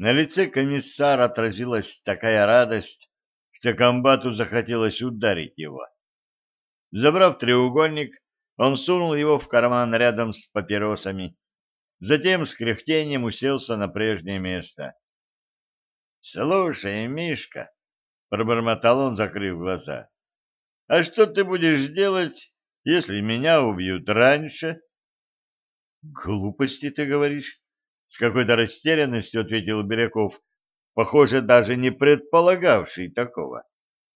На лице комиссара отразилась такая радость, что комбату захотелось ударить его. Забрав треугольник, он сунул его в карман рядом с папиросами, затем с кряхтением уселся на прежнее место. — Слушай, Мишка, — пробормотал он, закрыв глаза, — а что ты будешь делать, если меня убьют раньше? — Глупости ты говоришь, — с какой-то растерянностью ответил Беляков, похоже, даже не предполагавший такого.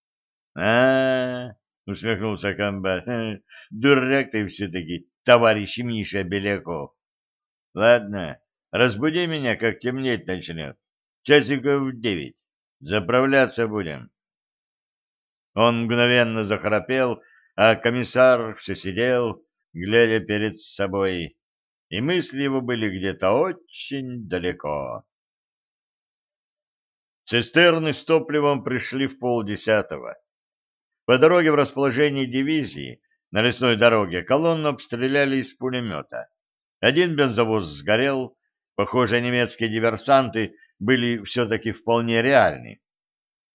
— А, -а — усмехнулся комбат, — дурак ты все-таки, товарищ Миша Беляков. Ладно, разбуди меня, как темнеть начнет. Часиков девять. Заправляться будем. Он мгновенно захрапел, а комиссар все сидел, глядя перед собой, и мысли его были где-то очень далеко. Цистерны с топливом пришли в полдесятого. По дороге в расположении дивизии на лесной дороге колонну обстреляли из пулемета. Один бензовоз сгорел, похоже, немецкие диверсанты были все-таки вполне реальны.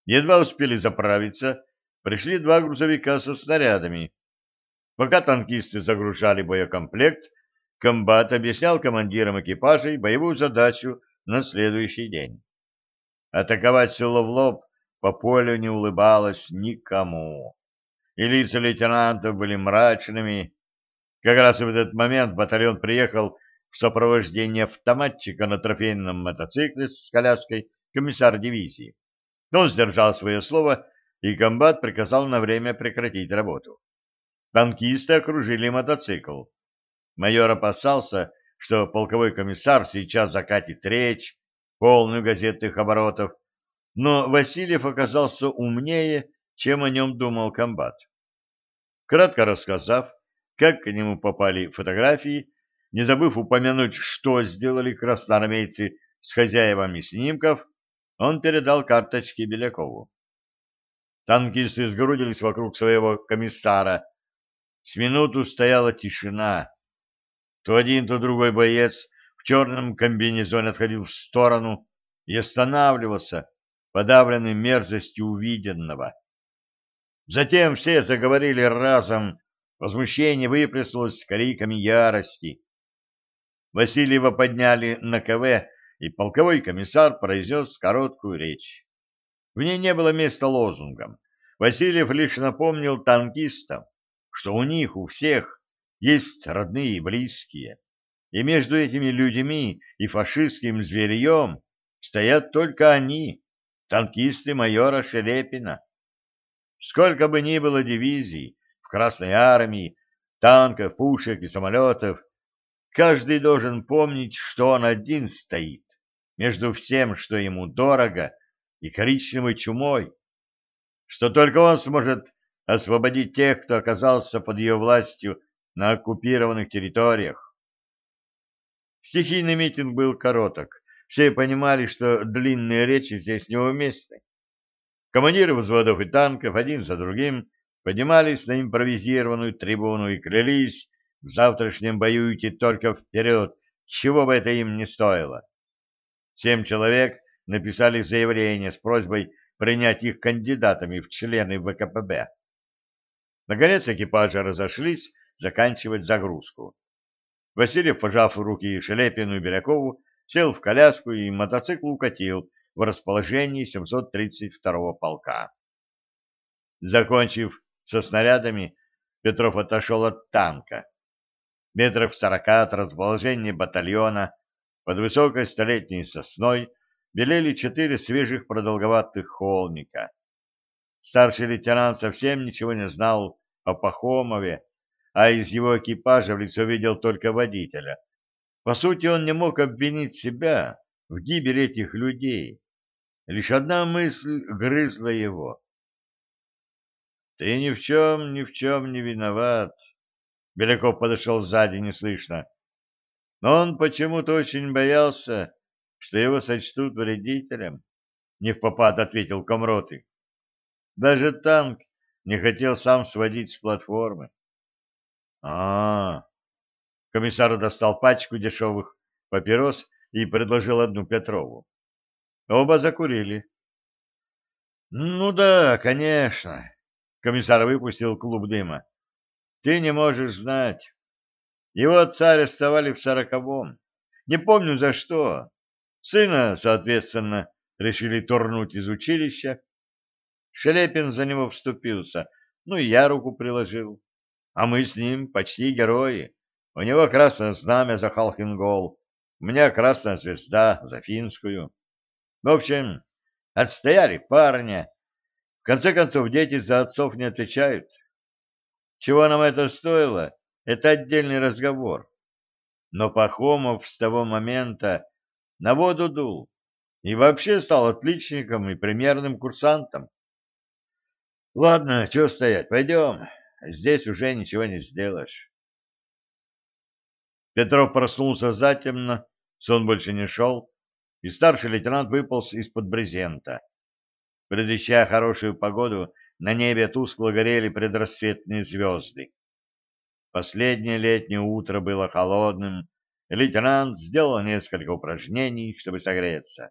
Едва успели заправиться, пришли два грузовика со снарядами. Пока танкисты загружали боекомплект, комбат объяснял командирам экипажей боевую задачу на следующий день. Атаковать село в лоб по полю не улыбалось никому, и лица лейтенантов были мрачными, как раз в этот момент батальон приехал в сопровождении автоматчика на трофейном мотоцикле с коляской комиссар дивизии. Он сдержал свое слово, и комбат приказал на время прекратить работу. Танкисты окружили мотоцикл. Майор опасался, что полковой комиссар сейчас закатит речь, полную газетных оборотов, но Васильев оказался умнее, чем о нем думал комбат. Кратко рассказав, как к нему попали фотографии, не забыв упомянуть, что сделали красноармейцы с хозяевами снимков, он передал карточки Белякову. Танкисты сгрудились вокруг своего комиссара. С минуту стояла тишина. То один, то другой боец в черном комбинезоне отходил в сторону и останавливался, подавленный мерзостью увиденного. Затем все заговорили разом, Возмущение выплеснулось криками ярости. Васильева подняли на КВ, и полковой комиссар произнес короткую речь. В ней не было места лозунгам. Васильев лишь напомнил танкистам, что у них, у всех, есть родные и близкие, и между этими людьми и фашистским зверьем стоят только они, танкисты майора Шерепина. Сколько бы ни было дивизий, Красной Армии, танков, пушек и самолетов, каждый должен помнить, что он один стоит между всем, что ему дорого, и коричневой чумой, что только он сможет освободить тех, кто оказался под ее властью на оккупированных территориях. Стихийный митинг был короток. Все понимали, что длинные речи здесь неуместны. Командиры взводов и танков один за другим поднимались на импровизированную трибуну и клялись в завтрашнем бою идти только вперед, чего бы это им не стоило. Семь человек написали заявление с просьбой принять их кандидатами в члены ВКПБ. Наконец экипажи разошлись заканчивать загрузку. Васильев, пожав руки Шелепину и Белякову, сел в коляску и мотоцикл укатил в расположении 732-го полка. Закончив со снарядами Петров отошел от танка. Метров сорока от расположения батальона под высокой столетней сосной белели четыре свежих продолговатых холмика. Старший лейтенант совсем ничего не знал о Пахомове, а из его экипажа в лицо видел только водителя. По сути, он не мог обвинить себя в гибели этих людей. Лишь одна мысль грызла его. Ты ни в чем, ни в чем не виноват. Беляков подошел сзади неслышно. Но он почему-то очень боялся, что его сочтут вредителем. Не в попад ответил комроты. Даже танк не хотел сам сводить с платформы. А, -а, -а. Комиссар достал пачку дешевых папирос и предложил одну Петрову. Оба закурили. Ну да, конечно. Комиссар выпустил клуб дыма. Ты не можешь знать. Его отца арестовали в сороковом. Не помню за что. Сына, соответственно, решили турнуть из училища. Шелепин за него вступился, ну и я руку приложил. А мы с ним почти герои. У него красное знамя за Халхингол, у меня красная звезда за финскую. В общем, отстояли парня. В конце концов, дети за отцов не отвечают. Чего нам это стоило, это отдельный разговор. Но Пахомов с того момента на воду дул и вообще стал отличником и примерным курсантом. Ладно, чего стоять, пойдем. Здесь уже ничего не сделаешь. Петров проснулся затемно, сон больше не шел, и старший лейтенант выполз из-под брезента. Предвещая хорошую погоду, на небе тускло горели предрассветные звезды. Последнее летнее утро было холодным, лейтенант сделал несколько упражнений, чтобы согреться.